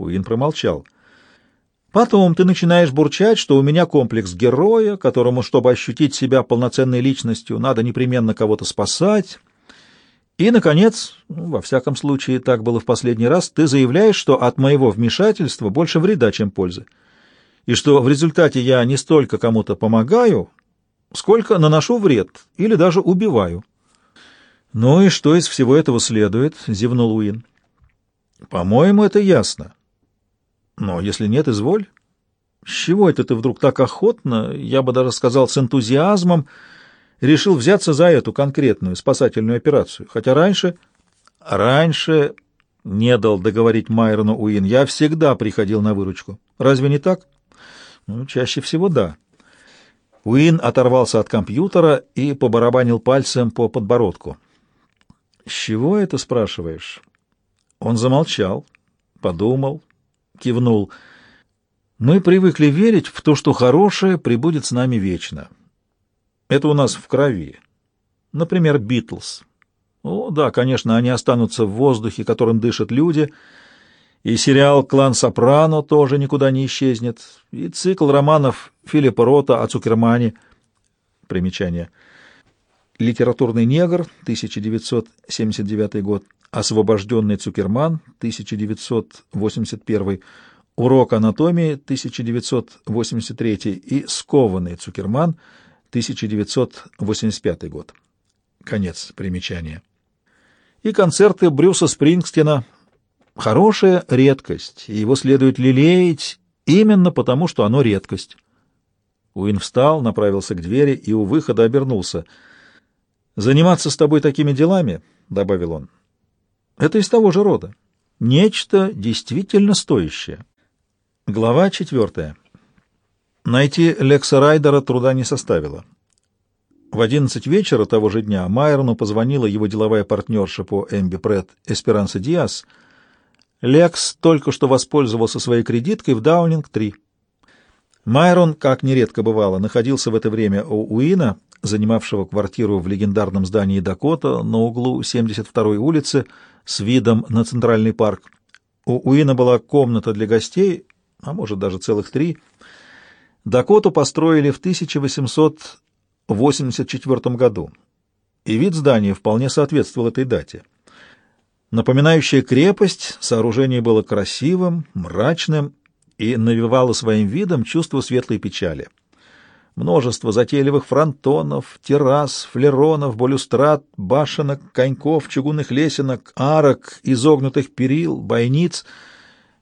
Уин промолчал. Потом ты начинаешь бурчать, что у меня комплекс героя, которому, чтобы ощутить себя полноценной личностью, надо непременно кого-то спасать. И, наконец, ну, во всяком случае, так было в последний раз, ты заявляешь, что от моего вмешательства больше вреда, чем пользы, и что в результате я не столько кому-то помогаю, сколько наношу вред или даже убиваю. «Ну и что из всего этого следует?» — зевнул Уин. «По-моему, это ясно. Но если нет, изволь. С чего это ты вдруг так охотно, я бы даже сказал с энтузиазмом, решил взяться за эту конкретную спасательную операцию? Хотя раньше... Раньше не дал договорить Майрону Уин. Я всегда приходил на выручку. Разве не так? Ну, чаще всего да. Уин оторвался от компьютера и побарабанил пальцем по подбородку. «С чего это спрашиваешь?» Он замолчал, подумал, кивнул. «Мы привыкли верить в то, что хорошее прибудет с нами вечно. Это у нас в крови. Например, Битлз. О, да, конечно, они останутся в воздухе, которым дышат люди, и сериал «Клан Сопрано» тоже никуда не исчезнет, и цикл романов Филиппа Рота о Цукермане. Примечание — Литературный негр, 1979 год. Освобожденный Цукерман, 1981. Урок анатомии, 1983. И скованный Цукерман, 1985 год. Конец примечания. И концерты Брюса Спрингстина — хорошая редкость, и его следует лелеять именно потому, что оно редкость. Уин встал, направился к двери и у выхода обернулся — «Заниматься с тобой такими делами, — добавил он, — это из того же рода. Нечто действительно стоящее». Глава четвертая. Найти Лекса Райдера труда не составило. В одиннадцать вечера того же дня Майерну позвонила его деловая партнерша по Эмби Прет Эсперанса Диас. Лекс только что воспользовался своей кредиткой в Даунинг-3. Майрон, как нередко бывало, находился в это время у Уина занимавшего квартиру в легендарном здании Дакота на углу 72-й улицы с видом на Центральный парк. У Уина была комната для гостей, а может даже целых три. Дакоту построили в 1884 году, и вид здания вполне соответствовал этой дате. Напоминающая крепость, сооружение было красивым, мрачным и навевало своим видом чувство светлой печали множество затейливых фронтонов, террас, флеронов, балюстрад, башенок, коньков, чугунных лесенок, арок, изогнутых перил, бойниц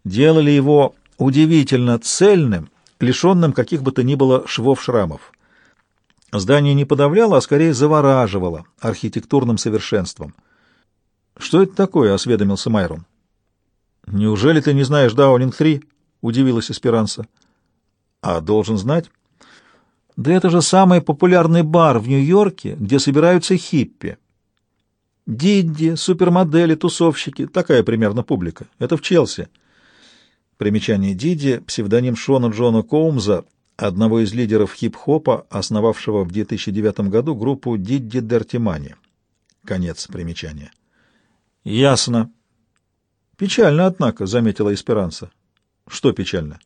делали его удивительно цельным, лишенным каких бы то ни было швов-шрамов. Здание не подавляло, а скорее завораживало архитектурным совершенством. «Что это такое?» — осведомился Майрон. «Неужели ты не знаешь Даунинг-3?» — удивилась Эсперанса. «А должен знать». Да это же самый популярный бар в Нью-Йорке, где собираются хиппи. Дидди, супермодели, тусовщики — такая примерно публика. Это в Челси. Примечание Дидди — псевдоним Шона Джона Коумза, одного из лидеров хип-хопа, основавшего в 2009 году группу Дидди Дертимани. Конец примечания. Ясно. Печально, однако, — заметила Эсперанса. Что печально?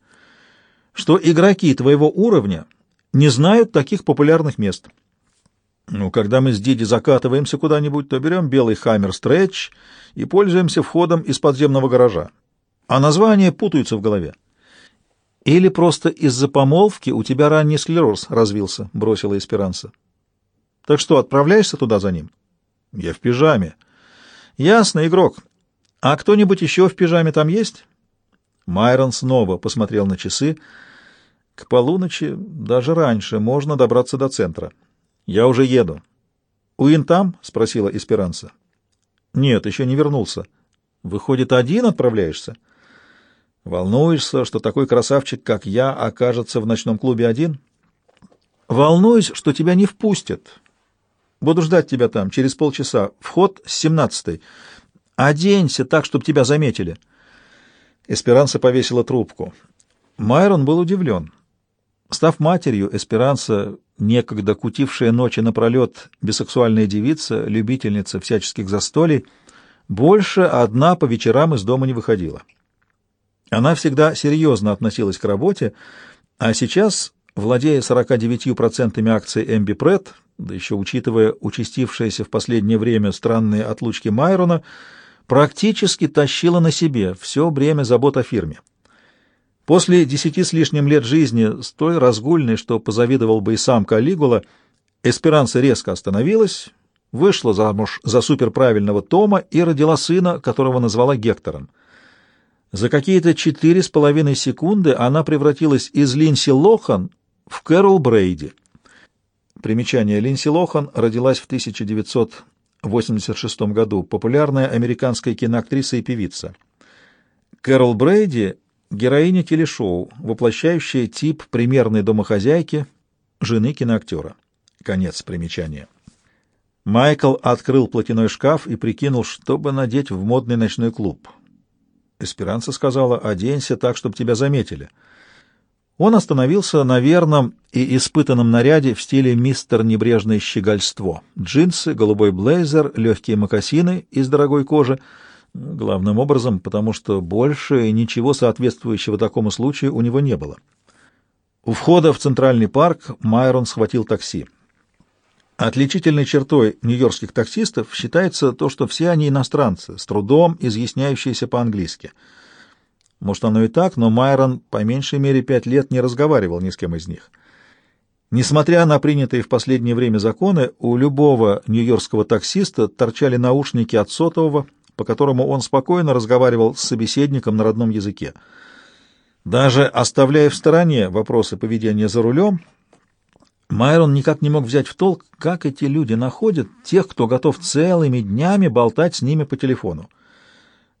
Что игроки твоего уровня не знают таких популярных мест. Ну, когда мы с Диди закатываемся куда-нибудь, то берем белый хаммер стретч и пользуемся входом из подземного гаража. А названия путаются в голове. Или просто из-за помолвки у тебя ранний склероз развился, бросила Эсперанса. Так что, отправляешься туда за ним? Я в пижаме. Ясно, игрок. А кто-нибудь еще в пижаме там есть? Майрон снова посмотрел на часы. К полуночи, даже раньше, можно добраться до центра. Я уже еду. Уин там? — спросила Эсперанса. Нет, еще не вернулся. Выходит, один отправляешься? Волнуешься, что такой красавчик, как я, окажется в ночном клубе один? Волнуюсь, что тебя не впустят. Буду ждать тебя там через полчаса. Вход с семнадцатой. Оденься так, чтобы тебя заметили. Эсперанса повесила трубку. Майрон был удивлен. Став матерью, Эсперанса, некогда кутившая ночи напролет бисексуальная девица, любительница всяческих застолий, больше одна по вечерам из дома не выходила. Она всегда серьезно относилась к работе, а сейчас, владея 49% акций Эмби да еще учитывая участившиеся в последнее время странные отлучки Майрона, практически тащила на себе все бремя забот о фирме. После десяти с лишним лет жизни, столь разгульной, что позавидовал бы и сам Калигула, Эсперанца резко остановилась, вышла замуж за суперправильного Тома и родила сына, которого назвала Гектором. За какие-то четыре с половиной секунды она превратилась из Линси Лохан в Кэрол Брейди. Примечание. Линси Лохан родилась в 1986 году, популярная американская киноактриса и певица. Кэрол Брейди — героиня телешоу, воплощающая тип примерной домохозяйки, жены киноактера. Конец примечания. Майкл открыл платяной шкаф и прикинул, чтобы надеть в модный ночной клуб — Эсперанца сказала, оденься так, чтобы тебя заметили. Он остановился на верном и испытанном наряде в стиле мистер небрежное щегольство. Джинсы, голубой блейзер, легкие мокасины из дорогой кожи. Главным образом, потому что больше ничего соответствующего такому случаю у него не было. У входа в Центральный парк Майрон схватил такси. Отличительной чертой нью-йоркских таксистов считается то, что все они иностранцы, с трудом изъясняющиеся по-английски. Может, оно и так, но Майрон по меньшей мере пять лет не разговаривал ни с кем из них. Несмотря на принятые в последнее время законы, у любого нью-йоркского таксиста торчали наушники от сотового, по которому он спокойно разговаривал с собеседником на родном языке. Даже оставляя в стороне вопросы поведения за рулем, Майрон никак не мог взять в толк, как эти люди находят тех, кто готов целыми днями болтать с ними по телефону.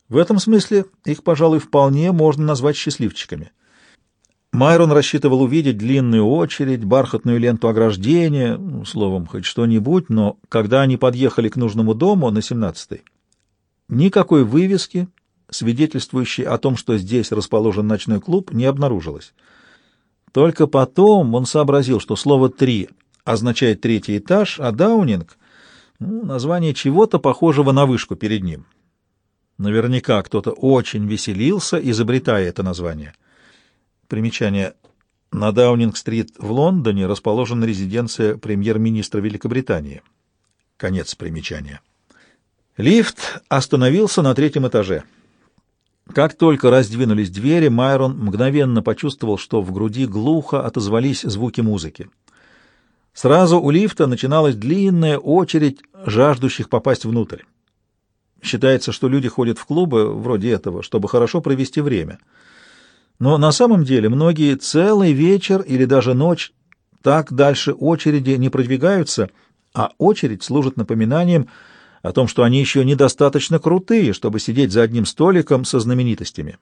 В этом смысле их, пожалуй, вполне можно назвать счастливчиками. Майрон рассчитывал увидеть длинную очередь, бархатную ленту ограждения, ну, словом, хоть что-нибудь, но когда они подъехали к нужному дому на 17-й, никакой вывески, свидетельствующей о том, что здесь расположен ночной клуб, не обнаружилось. Только потом он сообразил, что слово «три» означает третий этаж, а «даунинг» — ну, название чего-то похожего на вышку перед ним. Наверняка кто-то очень веселился, изобретая это название. Примечание. На Даунинг-стрит в Лондоне расположена резиденция премьер-министра Великобритании. Конец примечания. Лифт остановился на третьем этаже. Как только раздвинулись двери, Майрон мгновенно почувствовал, что в груди глухо отозвались звуки музыки. Сразу у лифта начиналась длинная очередь жаждущих попасть внутрь. Считается, что люди ходят в клубы вроде этого, чтобы хорошо провести время. Но на самом деле многие целый вечер или даже ночь так дальше очереди не продвигаются, а очередь служит напоминанием о том, что они еще недостаточно крутые, чтобы сидеть за одним столиком со знаменитостями.